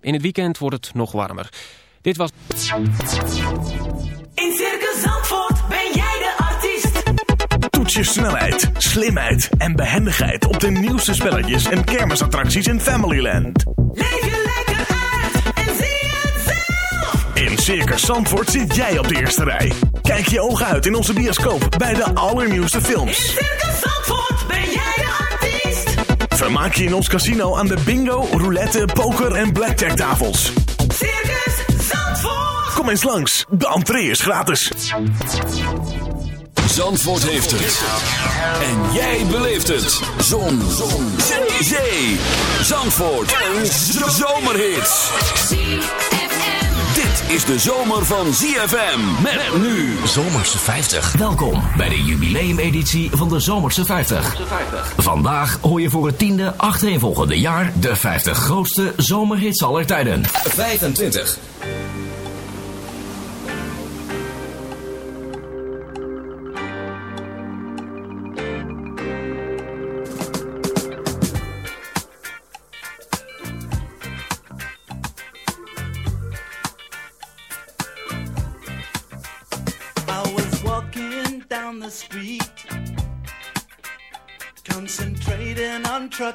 In het weekend wordt het nog warmer. Dit was... In Circus Zandvoort ben jij de artiest. Toets je snelheid, slimheid en behendigheid op de nieuwste spelletjes en kermisattracties in Familyland. Leef je lekker uit en zie het zelf. In Circus Zandvoort zit jij op de eerste rij. Kijk je ogen uit in onze bioscoop bij de allernieuwste films. In Circus Zandvoort Vermaak je in ons casino aan de bingo, roulette, poker en blackjack tafels. Circus Zandvoort. Kom eens langs, de entree is gratis. Zandvoort heeft het. En jij beleeft het. Zon. Zon. Zee. Zee. Zandvoort. Een zomerhit. Dit is de zomer van ZFM. Met nu. Zomerse 50. Welkom bij de jubileumeditie van de Zomerse 50. Vandaag hoor je voor het tiende achtereenvolgende jaar de 50 grootste zomerhits aller tijden. 25.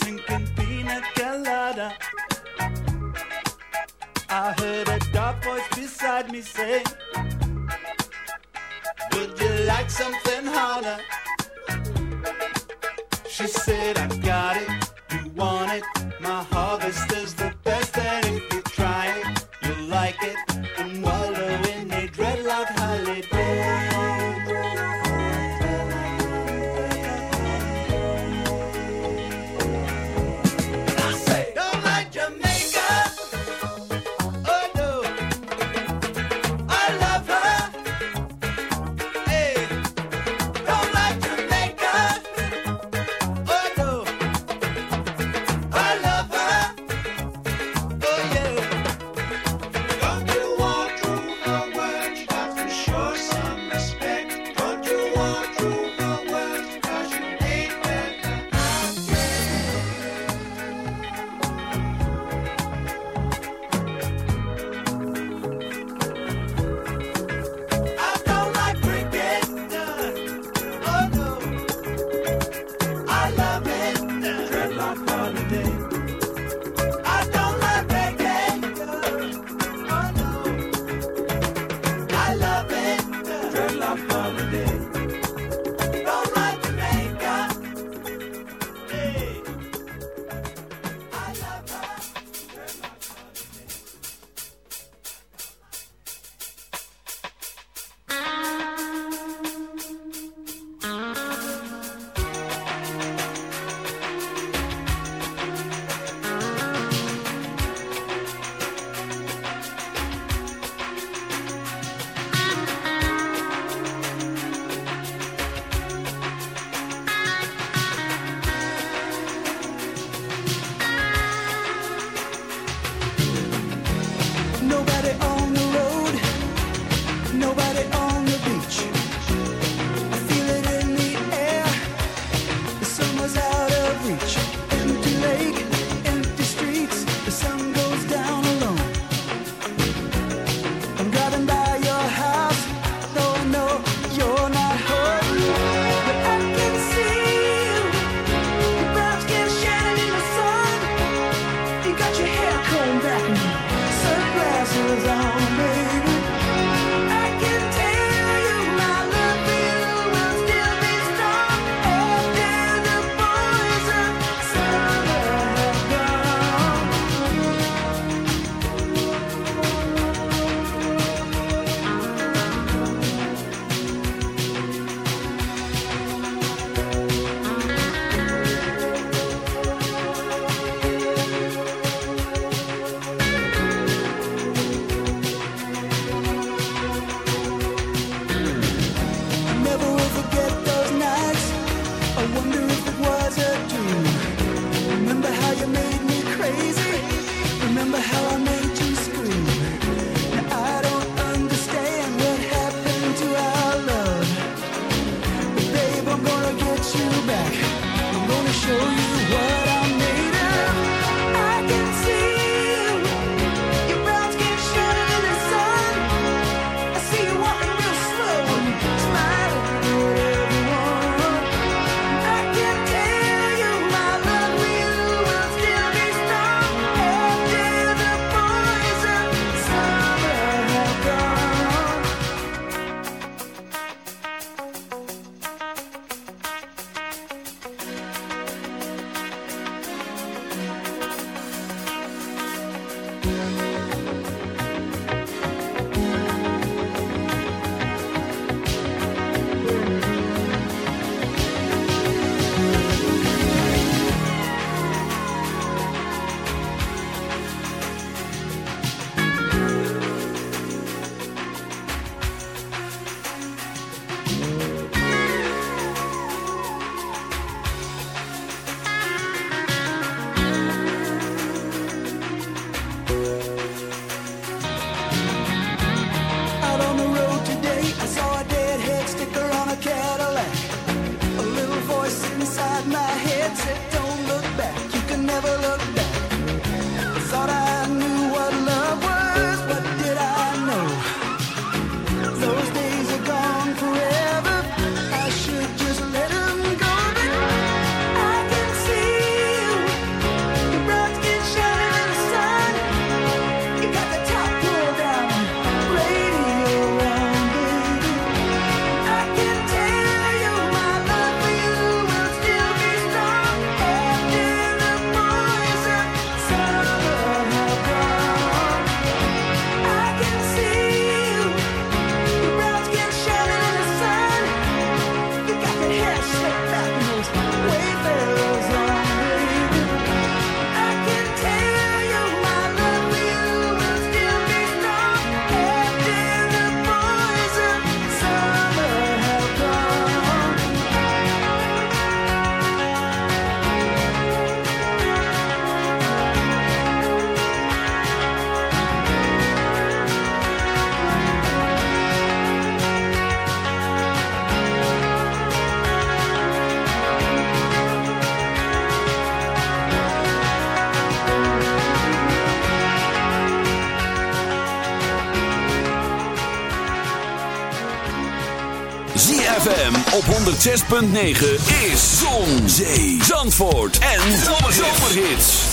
Sinking pina colada. I heard a dark voice beside me say, 106.9 is Zon, Zee, Zandvoort en Zomerhits.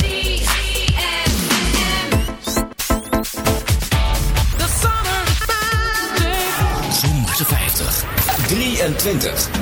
Zomerse 50. 23.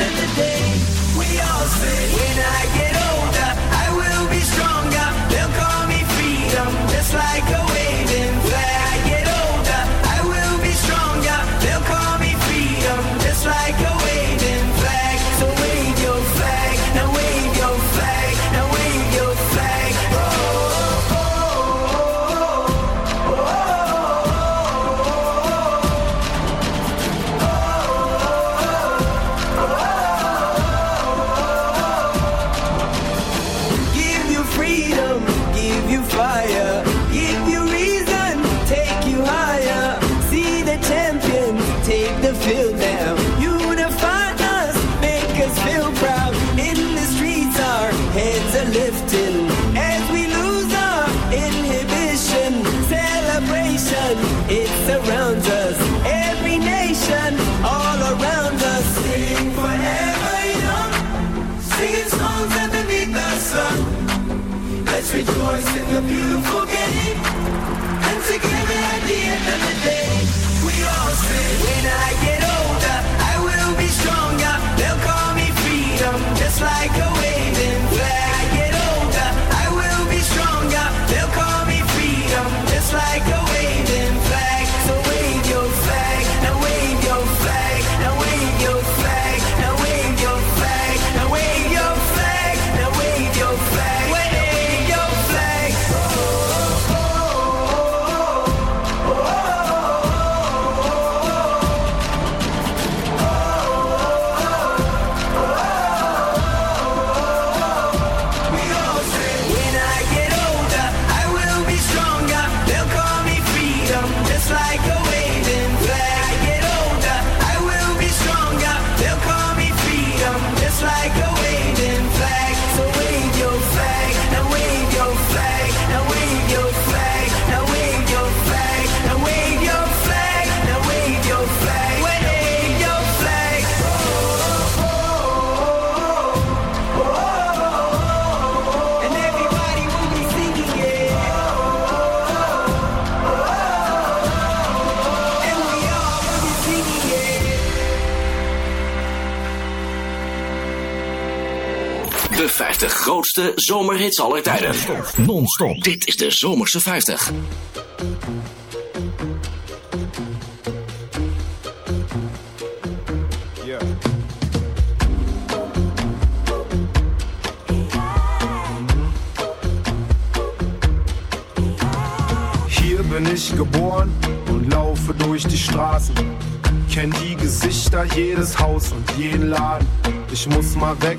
End the day, we all say, when I get older, I will be stronger. They'll call me freedom, just like a waving grootste zomerhits aller tijden. Non-stop. Dit is de Zomerse 50. Hier bin ich geboren und laufe durch die Straßen. Kenn die Gesichter, jedes Haus und jeden Laden. Ich muss mal weg,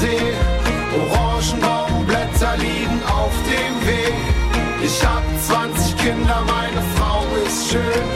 See. Orangenbaumblätter liegen auf dem Weg. Ich hab 20 Kinder, meine Frau ist schön.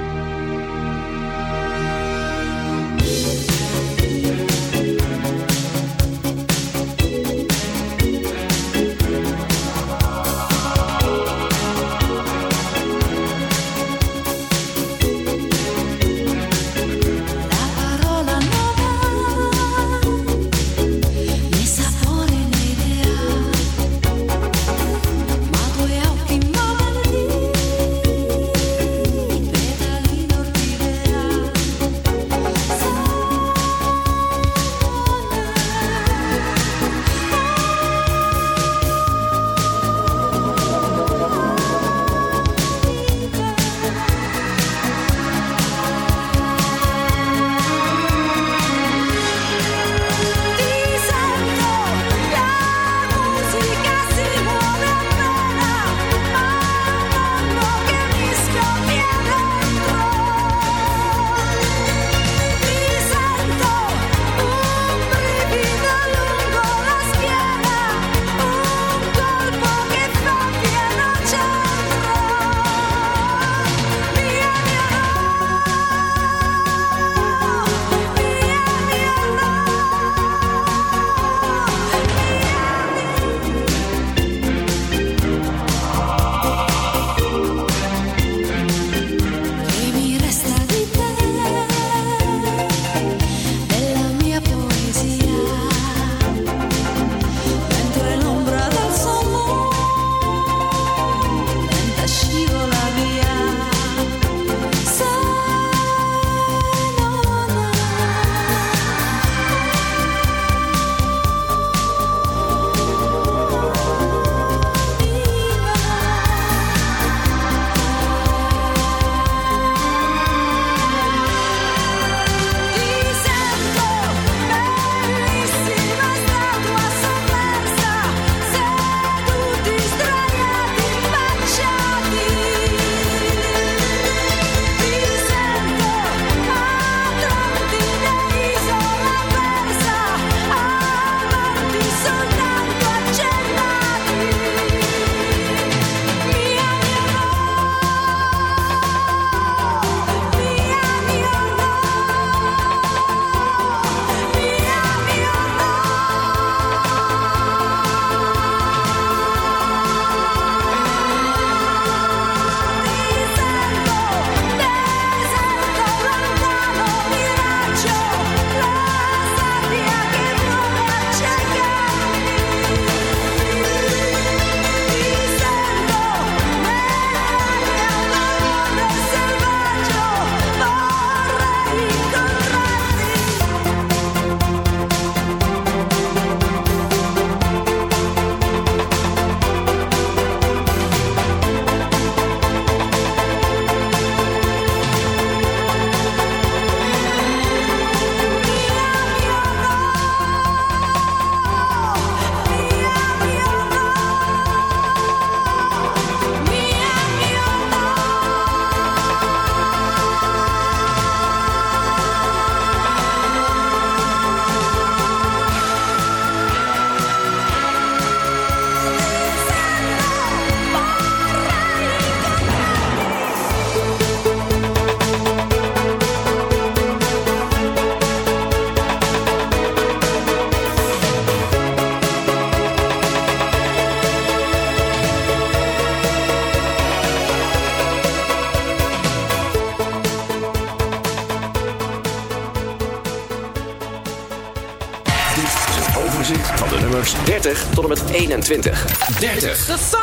20. 30.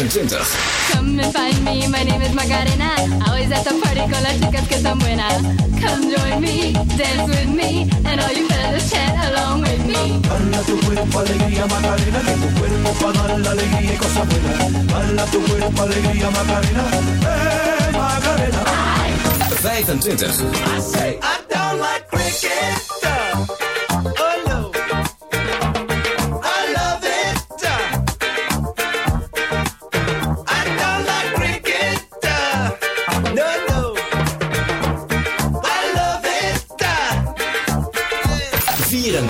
26. Come and find me, my name is Macarena. Always at the party con las chicas que están buenas. Come join me, dance with me, and all you fellas chat along with me. Baila tu cuerpo, alegría, Macarena, que tu cuerpo para dar la alegría y cosas buenas. Baila tu cuerpo, alegría, Macarena, eh, Macarena. 25. I say I don't like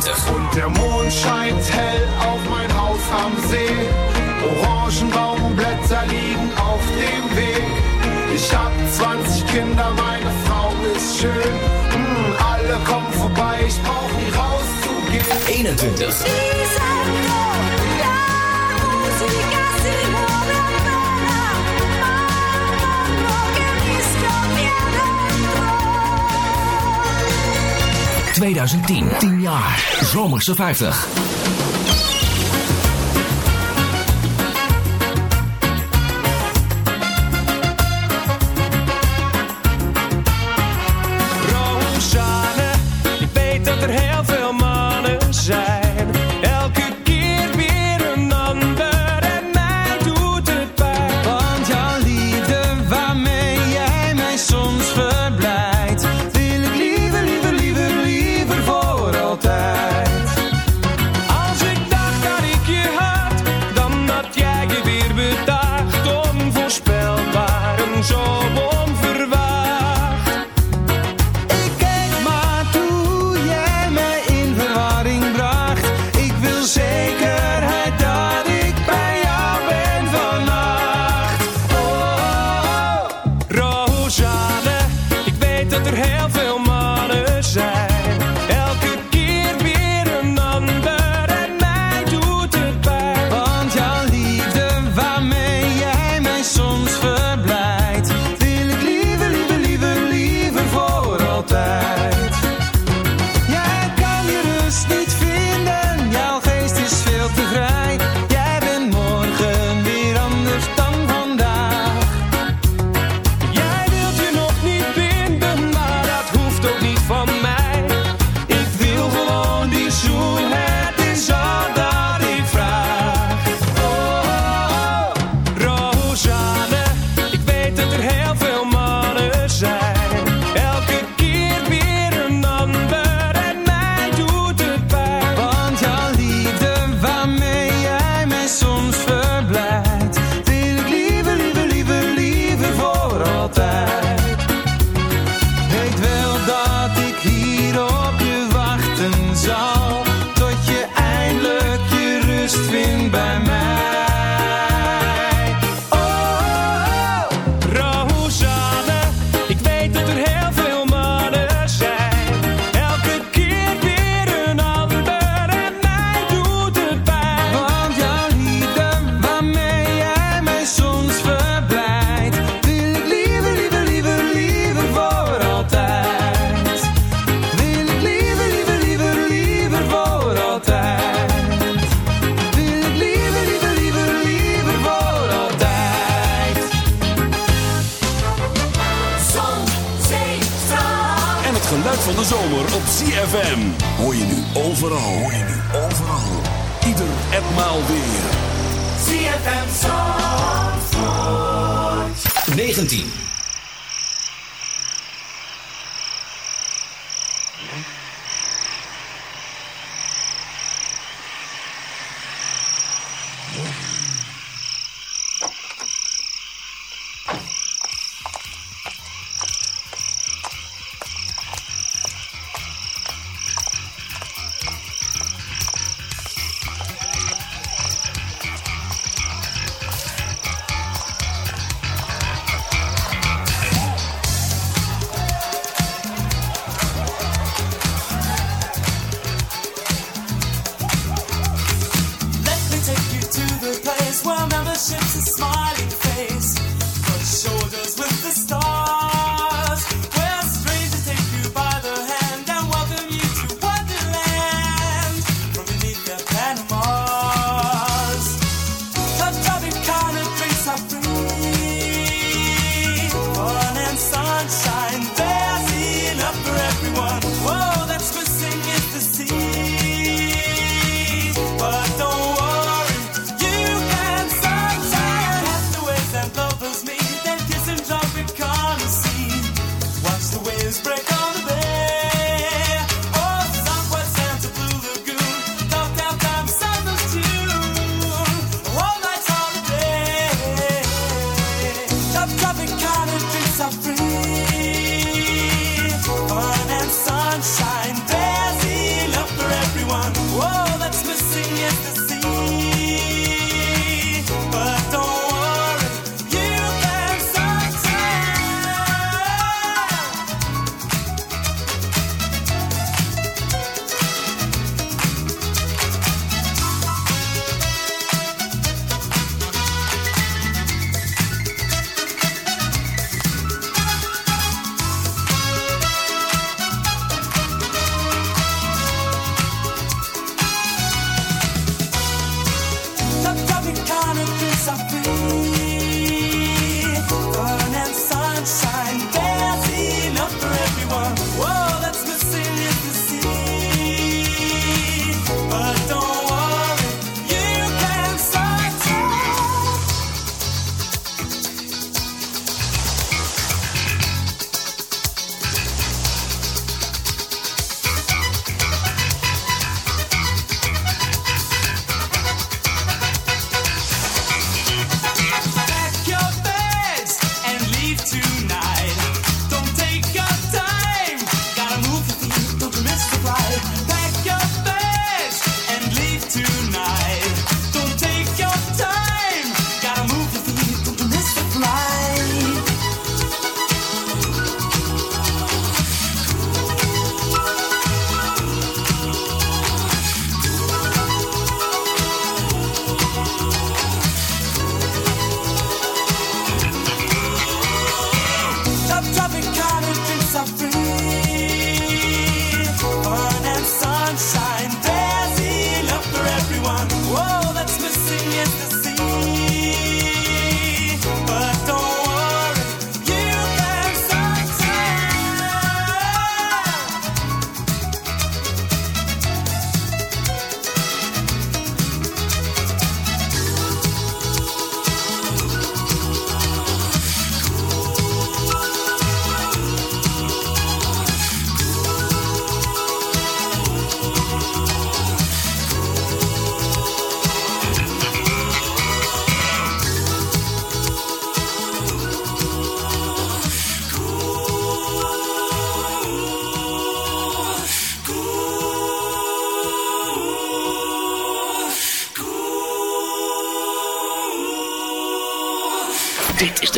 20. Und der Mond scheint hell auf mein Haus am See. Orangenbaumblätter liegen auf dem Weg. Ich hab 20 Kinder, meine Frau ist schön. Mm, alle kommen vorbei, ich brauch nie rauszugehen. 21. 2010. 10 jaar. Zomerse 50.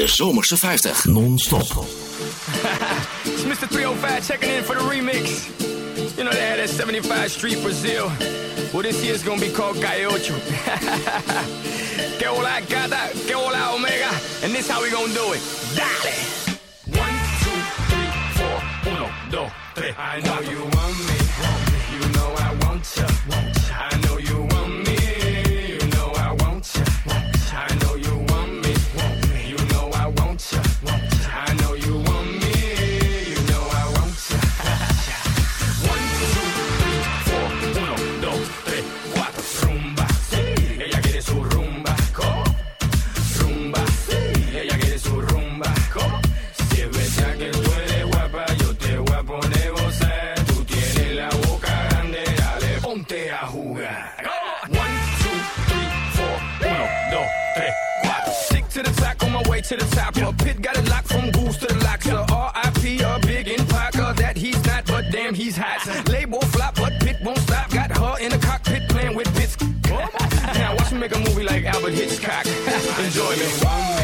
zomerse 50. Non-stop. It's Mr. 305 checking in for the remix. You know they had that 75 Street Brazil. Well, this year year's gonna be called Gaiocho. que hola gata, que hola omega. And this how we gonna do it. Dale! One, two, three, four, uno, dos, tres. I know you want me. Alfred Hitchcock. Enjoy me.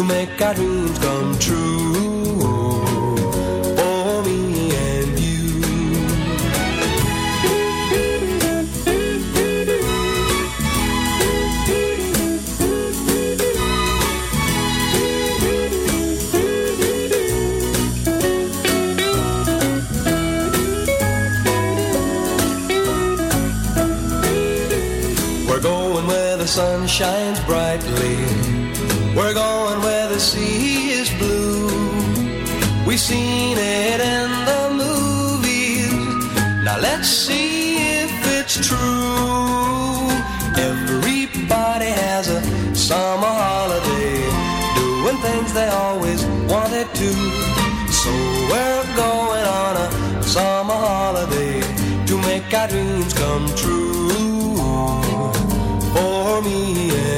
to make our dreams come true. Me and you. We're going where the sun shines brightly. We're going too. So we're going on a summer holiday to make our dreams come true for me.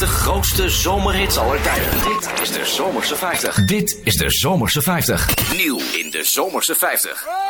de grootste zomerhits aller tijden. Dit is de Zomerse 50. Dit is de Zomerse 50. Nieuw in de Zomerse 50.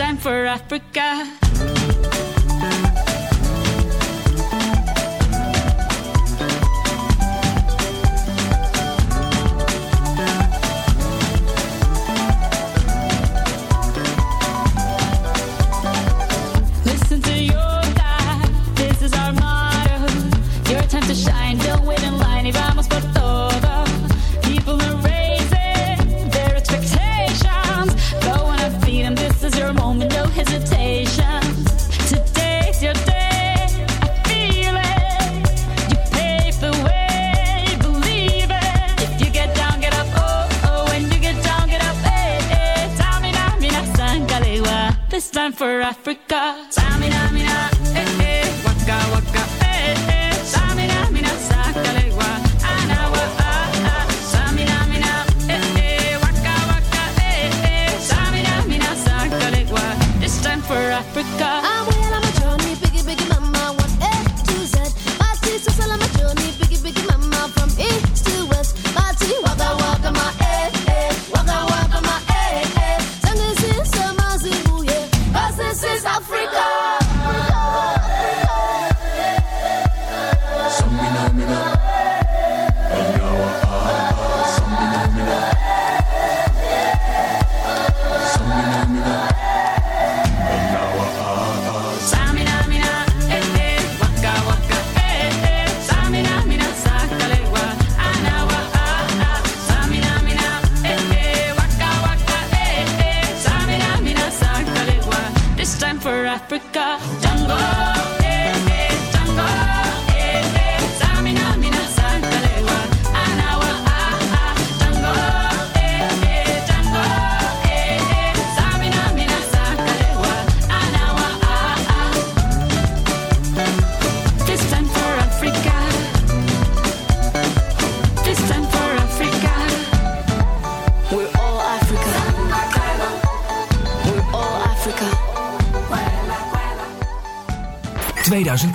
time for Africa. for Africa.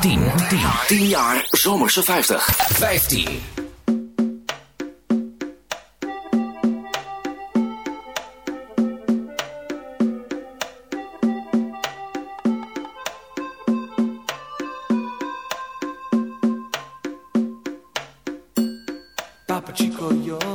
10. 10. 10 jaar Zomerse 50. 15. Papa Chico.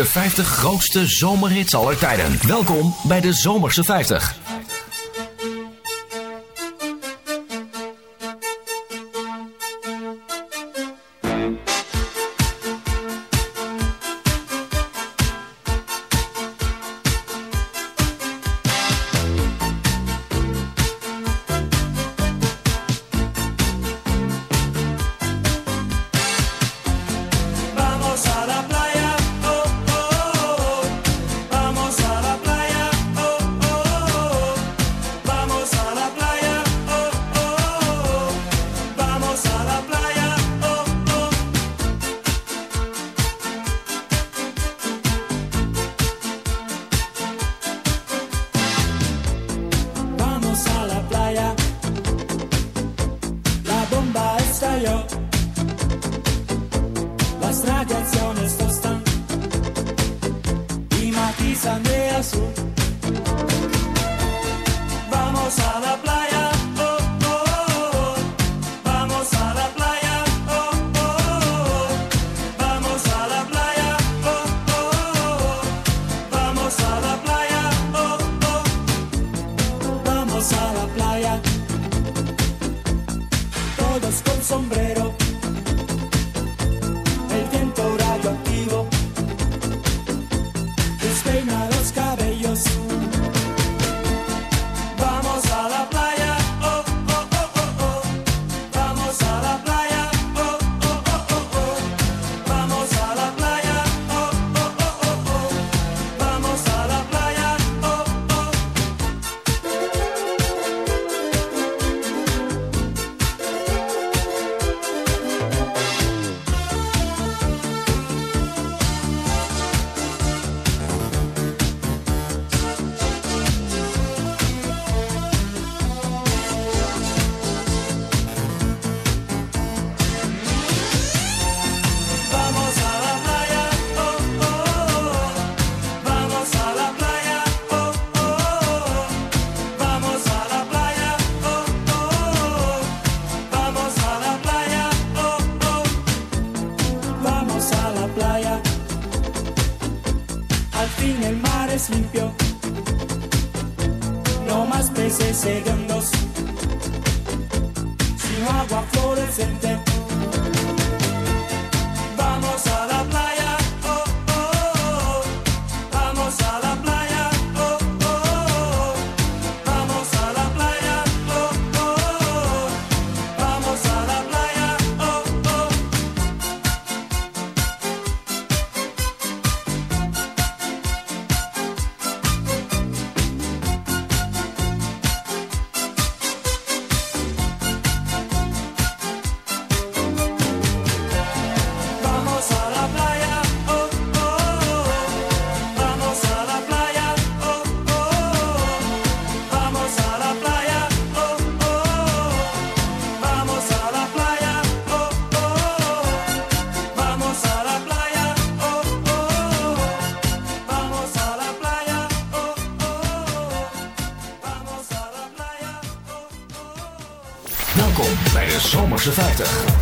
de 50 grootste zomerhits aller tijden. Welkom bij de Zomerse 50. Zomerse 50.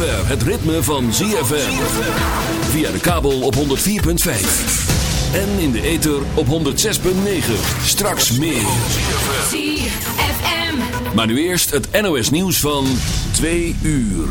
Zover het ritme van ZFM. Via de kabel op 104.5. En in de ether op 106.9. Straks meer. ZFM. Maar nu eerst het NOS nieuws van 2 uur.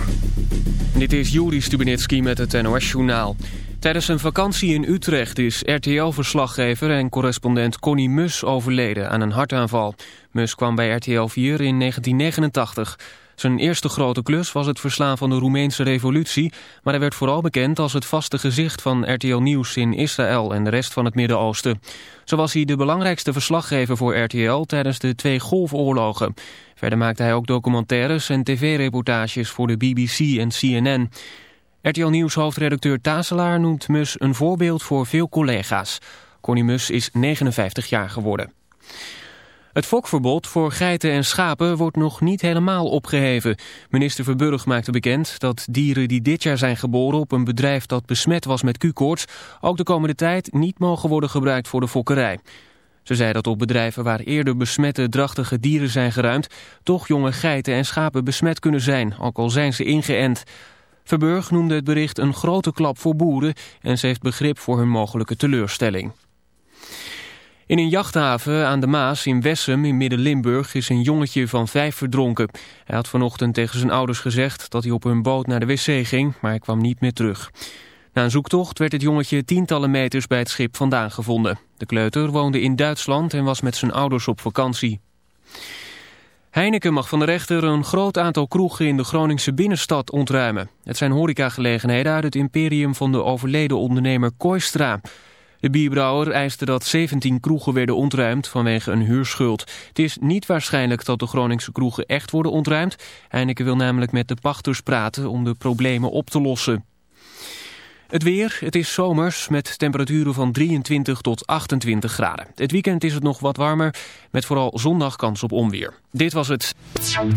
Dit is Juri Stubenitski met het NOS-journaal. Tijdens een vakantie in Utrecht is RTL-verslaggever en correspondent Connie Mus overleden aan een hartaanval. Mus kwam bij RTL 4 in 1989. Zijn eerste grote klus was het verslaan van de Roemeense revolutie... maar hij werd vooral bekend als het vaste gezicht van RTL Nieuws in Israël en de rest van het Midden-Oosten. Zo was hij de belangrijkste verslaggever voor RTL tijdens de twee golfoorlogen. Verder maakte hij ook documentaires en tv-reportages voor de BBC en CNN. RTL Nieuws hoofdredacteur Tazelaar noemt Mus een voorbeeld voor veel collega's. Connie Mus is 59 jaar geworden. Het fokverbod voor geiten en schapen wordt nog niet helemaal opgeheven. Minister Verburg maakte bekend dat dieren die dit jaar zijn geboren op een bedrijf dat besmet was met Q-koorts ook de komende tijd niet mogen worden gebruikt voor de fokkerij. Ze zei dat op bedrijven waar eerder besmette drachtige dieren zijn geruimd, toch jonge geiten en schapen besmet kunnen zijn, ook al zijn ze ingeënt. Verburg noemde het bericht een grote klap voor boeren en ze heeft begrip voor hun mogelijke teleurstelling. In een jachthaven aan de Maas in Wessem in Midden-Limburg is een jongetje van vijf verdronken. Hij had vanochtend tegen zijn ouders gezegd dat hij op hun boot naar de wc ging, maar hij kwam niet meer terug. Na een zoektocht werd het jongetje tientallen meters bij het schip vandaan gevonden. De kleuter woonde in Duitsland en was met zijn ouders op vakantie. Heineken mag van de rechter een groot aantal kroegen in de Groningse binnenstad ontruimen. Het zijn horecagelegenheden uit het imperium van de overleden ondernemer Koistra. De bierbrouwer eiste dat 17 kroegen werden ontruimd vanwege een huurschuld. Het is niet waarschijnlijk dat de Groningse kroegen echt worden ontruimd. Heineken wil namelijk met de pachters praten om de problemen op te lossen. Het weer, het is zomers met temperaturen van 23 tot 28 graden. Het weekend is het nog wat warmer, met vooral zondag kans op onweer. Dit was het.